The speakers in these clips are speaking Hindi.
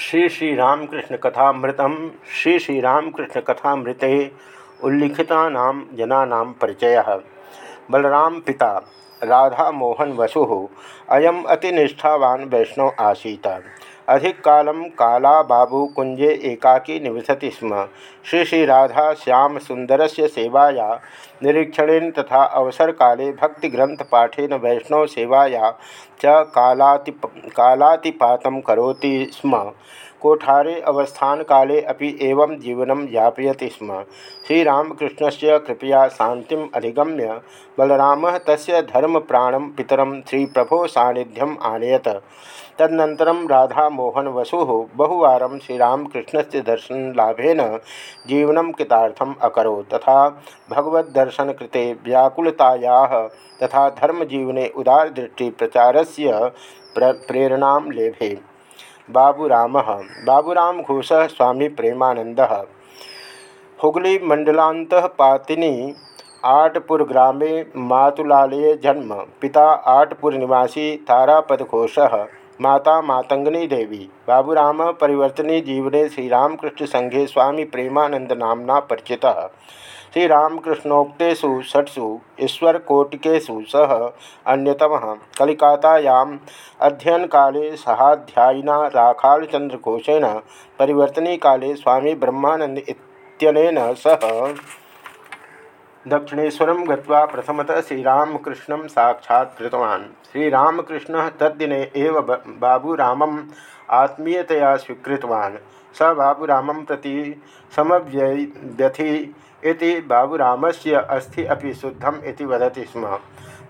श्री श्री रामकृष्ण कथामृतम, श्री श्री रामकृष्ण कथामृते उल्लिखिता जना परिचय। बलराम पिता राधा मोहन वसु, अयम अतिनिष्ठावान वैष्णव आसीत। अधिक काला बाबू कुंजे एकाकी निवसति स्म। श्री श्री राधा सेवाया, निरीक्षणेन तथा अवसर काले भक्ति ग्रंथ पाठेन वैष्णव सेवाया च कालाति कालातिपातं करोति स्म। कोठारे अवस्थान काले अपि एवं जीवन यापयति स्म। श्रीरामकृष्ण से कृपया शांति अधिगम्य बलराम तस्य पितरं श्रीप्रभो सानिध्यम आनयत। तदनन्तरं राधामोहन वसु बहुवार श्रीरामकृष्ण से दर्शन लाभेन जीवन कृतार्थम अकरो तथा भगवद्दर्शन कृते व्याकुलताया तथा धर्मजीवने उदारदृष्टि प्रचार से प्रेरणा लेभे। बाबूराम। बाबूराम घोष, स्वामी प्रेमानंद हुगली मंडलांत पातिनी, आटपुर ग्रामे मातुलालये जन्म। पिता आटपुर निवासी तारापद घोष। माता मातंगनी देवी। बाबूराम परिवर्तनी जीवने श्रीरामकृष्ण संघे स्वामी प्रेमानंद नामना परिचिता। श्रीरामकृष्णोक्तेषु षट्सु, ईश्वरकोटिकेषु सह अन्यतमः। कलिकातायाम् अध्ययनकाले सहाध्यायिना राखालचन्द्रघोषेण परिवर्तनी काले स्वामी ब्रह्मानंद इत्यनेन सह दक्षिणेशर गत्वा प्रथमतः श्रीरामकृष्ण कृतवान्। श्रीरामकृष्ण तद्दिने एव बाबूरामम् आत्मीयतया स्वीकृतवान्। स बाबूरामं प्रति समव्यथि इति बाबूरामस्य अस्थि अपि शुद्धम इति वदति स्म।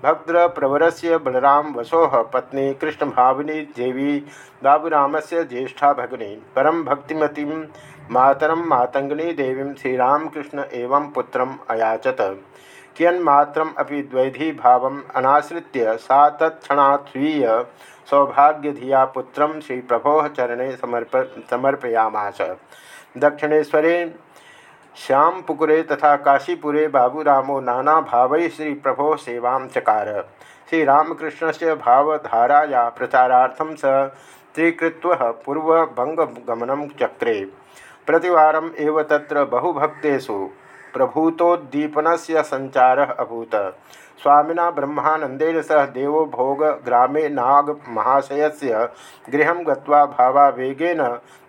भद्रप्रवर से बलराम वसो पत्नी कृष्णभाविनी देवी बाबूरामस्य ज्येष्ठा भगिनी। परम भक्तिमती मातरम मातंगिनी देवी श्रीरामकृष्ण एवं पुत्रम अयाचत। कियन्मात्रम अपि द्वैधी भाव अनाश्रित्य सा तत्क्षणात् स्वीय सौभाग्यधिया पुत्रम श्री प्रभो चरणे समर्प, समर्पयामास। दक्षिणेशरे श्यामपुकुरे तथा काशीपुरे बाबूरामो नाना भाव श्री प्रभो सेवा चकार। श्रीरामकृष्ण से भावधाराया प्रचारार्थम स स्वीकृत्व पूर्वबंगमन चक्रे। प्रतिवारम एव तत्र बहुभक्तेषु से संचार अभूत। स्वामिना ब्रह्मानंदेन सह देवभोग ग्रामे नाग महाशय से गृह गत्वा भावावेगेन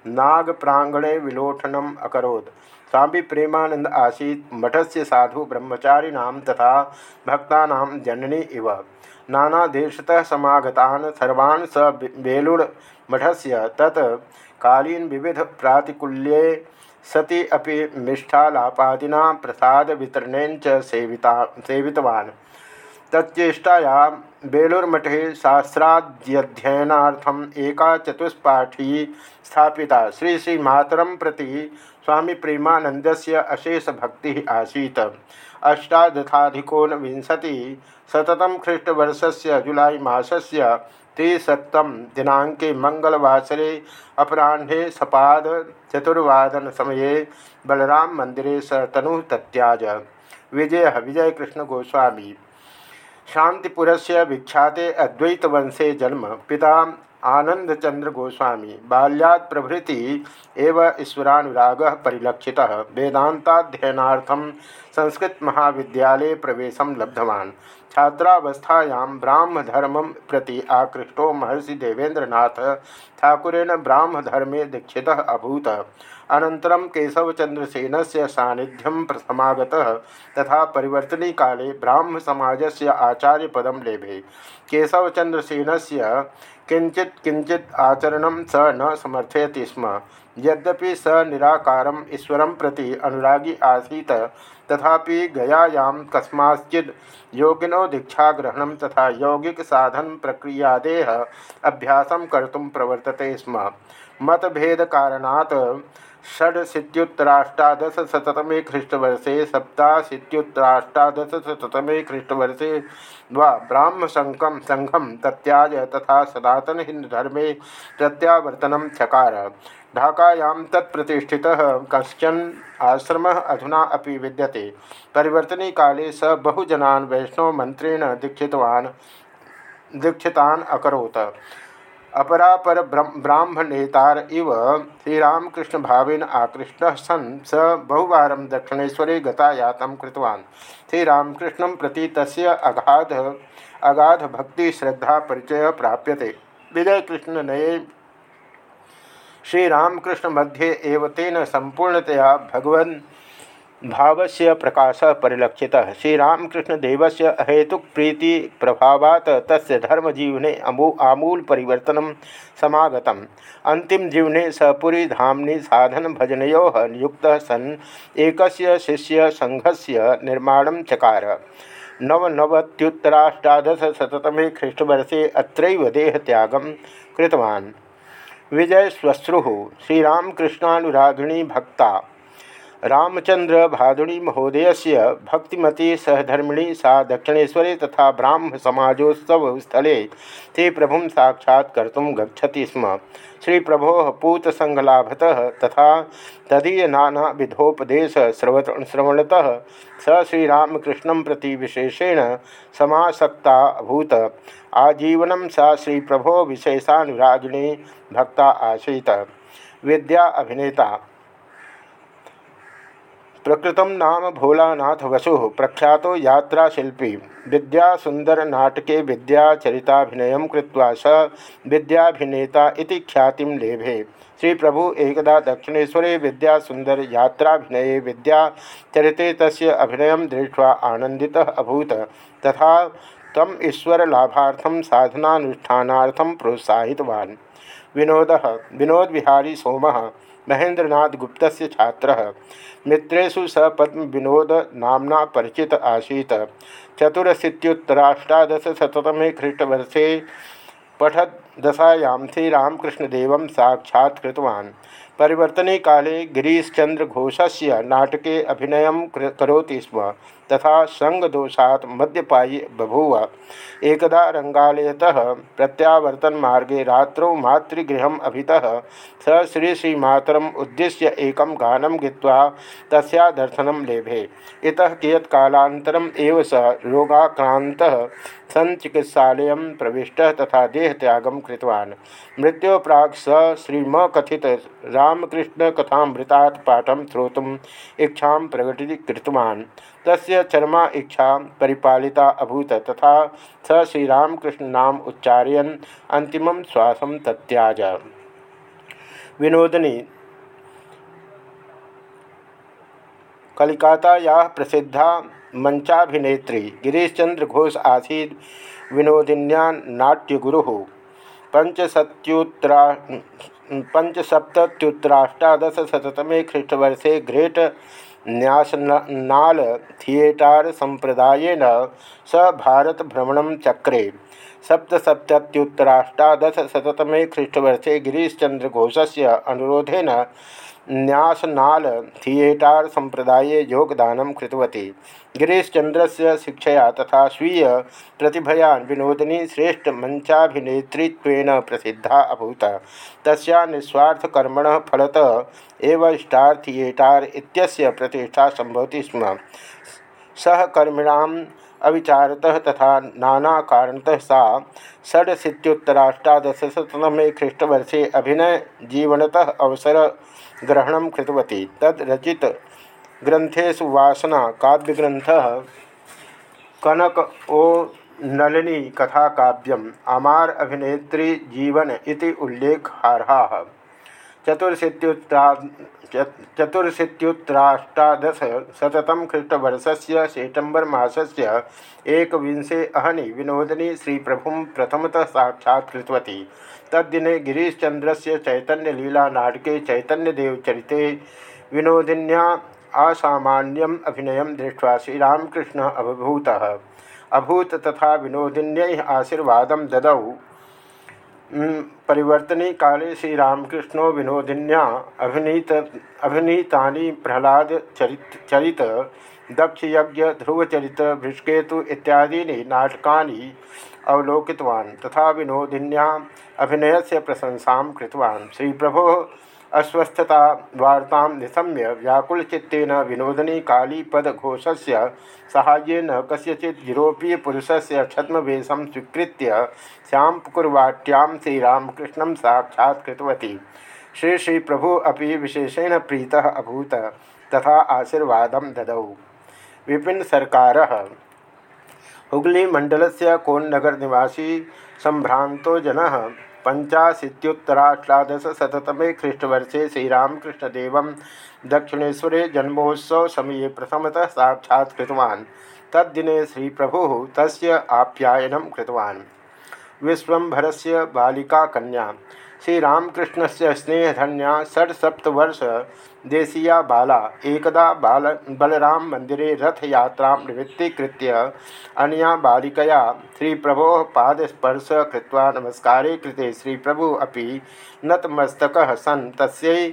नाग प्रांगणे विलोठनम अकरोत्। स्वामी प्रेमानंद आसीत, मठस्य साधु ब्रह्मचारिण तथा भक्ता जननी इव। नानादेशतः समागतान, सर्वान् स बेलुड़ मठस्य तत् कालीन विविध प्रातिकूल्ये सति अपि मिष्ठालापादिना प्रसाद वितरणेन च सेविता, सेवितवान्। तच्चेष्टाया बेलूरमठे शास्त्राध्ययनार्थम एका चतुष्पाठी स्थापिता। श्री श्री मातरम प्रति स्वामी प्रेमानंद से अशेष भक्ति आसीत। अष्टादशाधिकोनविंशति शततम ख्रीष्टवर्ष से जुलाई मासस्य त्रिशतम दिनांके मंगलवासरे अपराह्ने सपाद चतुर्वादन समये बलराम मंदिरे स तनु तत्याज विजय विजय कृष्ण गोस्वामी। शांतिपुर से विख्याते अद्वैतवंशे जन्म। पिता आनंदचंद्र गोस्वामी, बाल्याद प्रभृति एवं ईश्वरानुराग परिलक्षित वेदांताध्ययनार्थम संस्कृत महाविद्यालय प्रवेश लब्धवान। छात्रावस्थायां ब्राह्मधर्म प्रति आकृष्टो महर्षि देवेंद्रनाथ ठाकुरेण ब्राह्मधर्मे दीक्षितः अभूत। अनन्तरं केशवचंद्रसेन से सानिध्यम समागतः तथा परिवर्तनी काले ब्राह्मसमाजस्य आचार्यपदं लेभे। केशवचंद्रसेन से किंचित किंचित आचरण स न समर्थयति स्म। यद्यपि स निराकार ईश्वर प्रति अनुरागी आसीत, तथापि गयायां कस्माच्चिद योगिनो दीक्षाग्रहण तथा यौगिक साधन प्रक्रियादेह अभ्यास कर्तुं प्रवर्तते स्म। मतभेद कारणात् षडशीत्युत्तराष्टादशतमे ख्रीष्टवर्षे सप्ताशीत्युत्तराष्टादशतमे ख्रीष्टवर्षे वा ब्राह्मसङ्घं संघम तत्याज तथा सनातन हिंदुधर्मे प्रत्यावर्तन चकार। ढाकायां तत्प्रतिष्ठितः कश्चन आश्रम अधुना अपि विद्यते। परिवर्तने काले स बहुजनान् वैष्णवमन्त्रेण दीक्षितवान् दीक्षितान् अकरोत्। अपरापर ब्राह्मणेतार इव श्रीरामकृष्ण भावेन आकृष्ट सन् स बहुवार दक्षिणेशरे गतायात कृतवान्। श्रीरामकृष्ण प्रति तस्य अगाध अगाध भक्ति श्रद्धा परिचय प्राप्यते। विजयकृष्ण नये श्रीरामकृष्ण मध्ये एव तेन संपूर्णतया भगवन् भाव से प्रकाश परिलक्षित। श्रीरामकृष्णदेव से अहेतुक प्रीति प्रभावात तस्य धर्मजीवने अमू, आमूल परिवर्तन समागत अंतिम जीवने सपुरी धामनि साधन भजनो नियुक्त सन् एक शिष्य संघस्य निर्माण चकार। नवनवत्युत्तराष्टादशतमे ख्रीष्टवर्षे अत्रैव देहत्यागं कृतवान्। विजयश्वश्रु। भक्ता। रामचंद्र भादुड़ी महोदय से भक्तिमती सहधर्मिणी सा दक्षिणेशरे तथा ब्राह्म समाजोत्सव स्थले ते प्रभु साक्षात्कर्त गच्छति स्म। श्री प्रभो पूतसंघलाभतः तथा तदीय नाना विधोपदेश श्रवण श्रवणतः स श्रीरामकृष्ण प्रति विशेषेण समासक्ता अभूत आजीवन सा श्री प्रभो विशेषानुरागिणी भक्ता आसीत। विद्या अभिनेता प्रकृत नाम भोलानाथ वसु प्रख्यात यात्राशिल्पी। विद्यासुंदर नाटके विद्याचरिताभिनय कृत्वा स विद्याभिनेता ख्यातिं लेभे। श्री प्रभु एकदा दक्षिणेश्वरे विद्यासुंदर यात्राभिनये विद्याचरिते तस्य अभिनय दृष्ट्वा आनन्दितः अभूत। तथा तम ईश्वरलाभार्थं साधनानुष्ठानार्थं प्रोत्साहितवान्। विनोदः, विनोद विहारी सोमः। महेंद्रनाथ गुप्त छात्र। मित्रु स पद्म विनोद नामना परिचित आसीत। चतुरशीतुतराष्टादशतमें ख्रीष्टवर्षे पठद दशायां श्रीरामकृष्णदेव साक्षात्तवान् परिवर्तने काले गिरीशचंद्र घोषस्य नाटके अभिनय कौती स्म, तथा संगदोषात् मद्यपायी बभूव। एकदा रंगालयतः प्रत्यावर्तन मार्गे रात्रौ मातृगृहम् अभितः स श्री श्रीमातरम् उद्देश्य एकं गानं गीत्वा तस्या लेभे। इतः कियत्कालान्तरम् एव स रोगाक्रान्तः तथा देहत्यागं कृतवान्। मृत्यो प्राक् स श्रीमकथित रामकृष्णकथामृतात् पाठं श्रोतुम् इच्छां प्रकटीकृतवान् तस्य चरमा इच्छा परिपालिता अभूत तथा स श्रीरामकृष्ण नाम उच्चारयन अंतिम श्वासम तत्याज। विनोदनी। कलिकाताया प्रसिद्धा मंचाभिनेत्री गिरीशचंद्र घोष आसी विनोदिन्या पंचसत्युत्तरा पंचसप्तुत्तराष्टादशतमे ख्रीष्टवर्षे ग्रेट न्यासनाल थिएटर संप्रदायेन स भारत भ्रमण चक्रे। सप्तसप्तुत्तराष्टादशतमे ख्रीष्टवर्षे गिरीशचंद्र घोषस्य अनुरोधेन न्यासनाल थिएटर संप्रदाये योगदान कृतवती। से शिक्षया तथा स्वीय प्रतिभया विनोदिनी श्रेष्ठ मंचाभिनेत्रीत्वेन प्रसिद्धा अभूत। तस्या निस्वार्थकर्मण फलत एव स्टार थिएटर इत्यस्य प्रतिष्ठा संभवती स्म। सहकर्मिणाम अविचारतः तथा नाना कारणतः सा षडशीत्युत्तराष्टादशतमे ख्रीष्टवर्षे अभिनय जीवनतः अवसर ग्रहण कृतवती। तद्रचित ग्रंथेषु वासना काव्यग्रंथ कनक ओ नलिनी कथा काव्यम अमार अभिनेत्री जीवन इति उल्लेखारहा ख्रीष्टवर्ष से सेप्टेम्बर मसस्य एक विंशे अहनि विनोदिनी श्री प्रभु प्रथमतः साक्षात्तवती तद्दिने गिरीशचंद्र से चैतन्यदेवचरिते विनोदिन्या असामान्यम अभिनय दृष्ट्वा श्रीरामकृष्ण अभूत। अभूत तथा विनोदिन्य आशीर्वाद ददौ। परिवर्तने काले श्रीरामकृष्णो विनोदिन्या अभिनीत अभिनीता प्रहलाद चरित चरित, दक्षयज्ञ, ध्रुवचरित, भृष्केतु इत्यादीनि नाटकानि अवलोकितवान् तथा विनोदिन्या अभिनयस्य प्रशंसां कृतवान्। श्रीप्रभोः अस्वस्थता वार्ता निशम्य व्याकुलचित्तेन विनोदनी कालीपदघोषस्य साहाय्येन कस्यचित् यूरोपीयपुरुषस्य छद्मवेशं स्वीकृत्य श्यामपुकुर्वाट्यां श्रीरामकृष्णं साक्षात् कृतवती। श्री श्री प्रभु अभी विशेषेण प्रीतः अभूत, तथा आशीर्वाद ददौ। विपिन सरकार, हुगली मंडल से कोन्नगर निवासी संभ्रांतो जन पंचाशीत्युत्तराष्टादशतमे ख्रीष्टवर्षे श्रीरामकृष्णदेव दक्षिणेश्वरे जन्मोत्सव समय प्रथमतः साक्षात्तवा तद्दिने श्री प्रभु तस्य आप्यायनं कृतवान्। बालिका कन्या श्रीरामकृष्ण से स्नेहधन्या षट्सप्तवर्ष देशीया बाला। एकदा बाल बलराम मंदिरे रथयात्रा निवृत्तीकृत्य अनया बालिकया श्रीप्रभो पादस्पर्श कृत्वा नमस्कारे कृते श्रीप्रभु अपि नतमस्तकः सन् तस्यै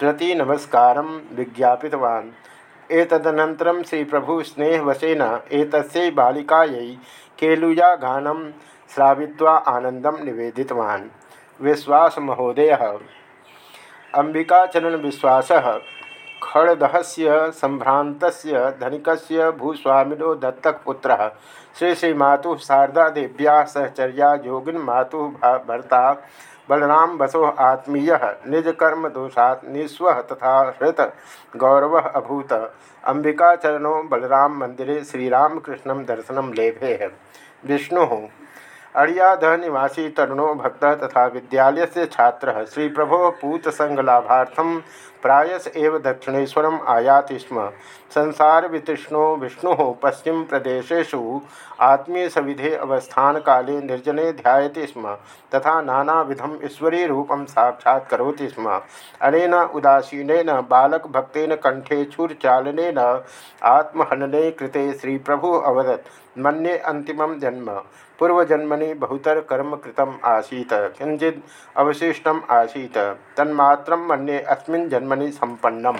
प्रति नमस्कारं विज्ञापितवान्। एतदनन्तरं श्रीप्रभु स्नेहवशेन एतस्यै बालिकायै केलुयागानं श्रावित्वा आनन्दं निवेदितवान्। विश्वास महोदय अंबिकाचरण विश्वास खड़दह संभ्रांत धनिक भूस्वामिनो दत्तक पुत्र श्री श्री मातु शारदा देव्या सहचर्या योगिन मातु भर्ता बलराम बसो आत्मीय। निजकर्म दोषा निस्व तथा हृत गौरव अभूत। अंबिकाचरणों बलराम मंदिरे श्रीरामकृष्ण दर्शन लेभे। विष्णु अड़ियाद निवासी तरुणो भक्त तथा विद्यालय से छात्र श्री प्रभो पूत संघ लाभार्थम प्रायस एव दक्षिणेशर आयाति स्म। संसार वितृष्णो विष्णु पश्चिम प्रदेशेषु आत्मीय सविधे अवस्थान काले निर्जने ध्यायति स्म। तथा नानाविधम ईश्वरी रूपम साक्षात्ति स्म। अनेन उदासीन बालक भक्न कंठे छुरचालन आत्महनने कृते श्री प्रभु अवदत्। मन्ये अंतिम जन्म। पूर्वजन्मनि बहुतर कर्म कृतम आसीत। किंचित अवशिष्टम आसीत। तन्मात्र मन्ये अस्मिन् जन्मनि संपन्नम